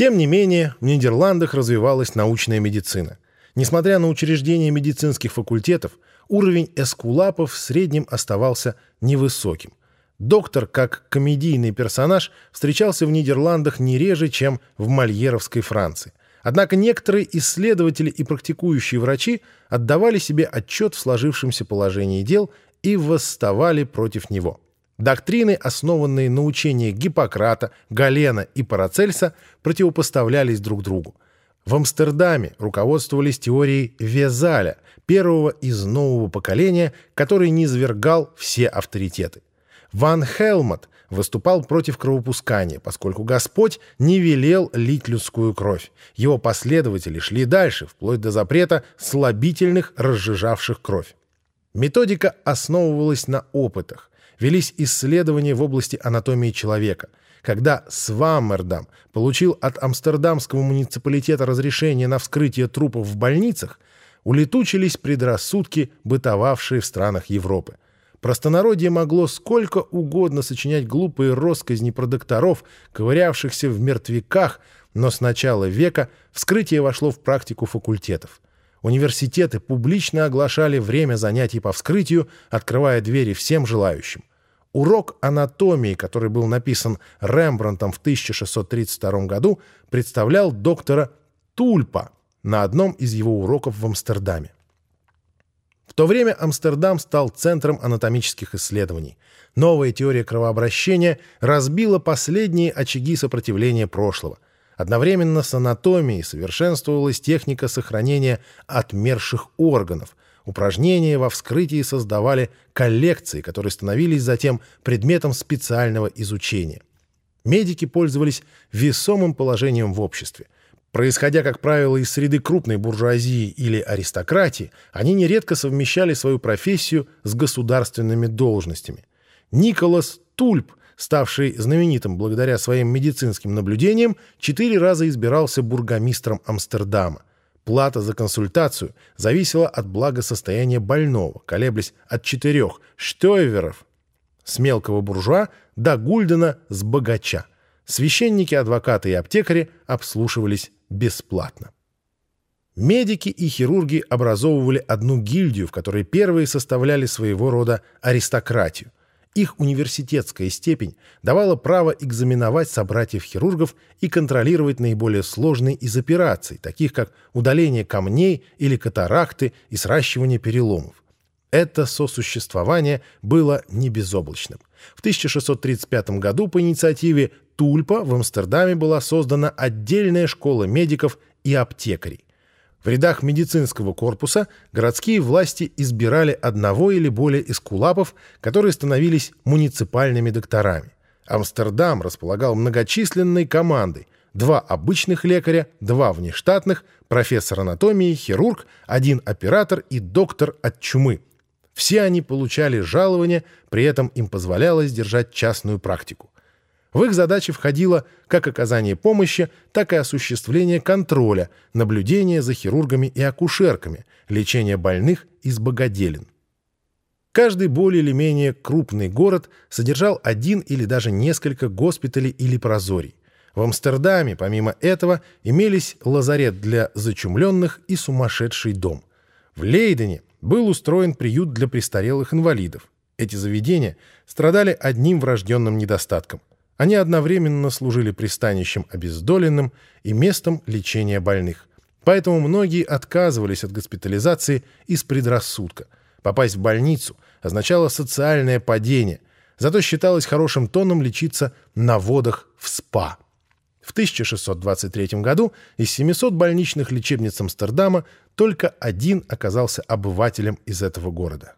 Тем не менее, в Нидерландах развивалась научная медицина. Несмотря на учреждение медицинских факультетов, уровень эскулапов в среднем оставался невысоким. Доктор, как комедийный персонаж, встречался в Нидерландах не реже, чем в мальеровской Франции. Однако некоторые исследователи и практикующие врачи отдавали себе отчет в сложившемся положении дел и восставали против него. Доктрины, основанные на учениях Гиппократа, Галена и Парацельса, противопоставлялись друг другу. В Амстердаме руководствовались теорией Везаля, первого из нового поколения, который низвергал все авторитеты. Ван Хелмот выступал против кровопускания, поскольку Господь не велел лить людскую кровь. Его последователи шли дальше, вплоть до запрета слабительных, разжижавших кровь. Методика основывалась на опытах. Велись исследования в области анатомии человека. Когда Сваммердам получил от Амстердамского муниципалитета разрешение на вскрытие трупов в больницах, улетучились предрассудки, бытовавшие в странах Европы. Простонародье могло сколько угодно сочинять глупые росказни про докторов, ковырявшихся в мертвяках, но с начала века вскрытие вошло в практику факультетов. Университеты публично оглашали время занятий по вскрытию, открывая двери всем желающим. Урок анатомии, который был написан Рембрандтом в 1632 году, представлял доктора Тульпа на одном из его уроков в Амстердаме. В то время Амстердам стал центром анатомических исследований. Новая теория кровообращения разбила последние очаги сопротивления прошлого. Одновременно с анатомией совершенствовалась техника сохранения отмерших органов. Упражнения во вскрытии создавали коллекции, которые становились затем предметом специального изучения. Медики пользовались весомым положением в обществе – Происходя, как правило, из среды крупной буржуазии или аристократии, они нередко совмещали свою профессию с государственными должностями. Николас Тульп, ставший знаменитым благодаря своим медицинским наблюдениям, четыре раза избирался бургомистром Амстердама. Плата за консультацию зависела от благосостояния больного, колеблясь от четырех штойверов с мелкого буржуа до гульдена с богача. Священники, адвокаты и аптекари обслуживались бесплатно. Медики и хирурги образовывали одну гильдию, в которой первые составляли своего рода аристократию. Их университетская степень давала право экзаменовать собратьев-хирургов и контролировать наиболее сложные из операций, таких как удаление камней или катаракты и сращивание переломов. Это сосуществование было не безоблачным. В 1635 году по инициативе Тульпа в Амстердаме была создана отдельная школа медиков и аптекарей. В рядах медицинского корпуса городские власти избирали одного или более эскулапов, которые становились муниципальными докторами. Амстердам располагал многочисленной командой – два обычных лекаря, два внештатных, профессор анатомии, хирург, один оператор и доктор от чумы. Все они получали жалование, при этом им позволялось держать частную практику. В их задачи входило как оказание помощи, так и осуществление контроля, наблюдение за хирургами и акушерками, лечение больных из богоделин. Каждый более или менее крупный город содержал один или даже несколько госпиталей или прозорий. В Амстердаме, помимо этого, имелись лазарет для зачумленных и сумасшедший дом. В Лейдене был устроен приют для престарелых инвалидов. Эти заведения страдали одним врожденным недостатком. Они одновременно служили пристанищем обездоленным и местом лечения больных. Поэтому многие отказывались от госпитализации из предрассудка. Попасть в больницу означало социальное падение, зато считалось хорошим тоном лечиться на водах в СПА. В 1623 году из 700 больничных лечебниц Амстердама только один оказался обывателем из этого города.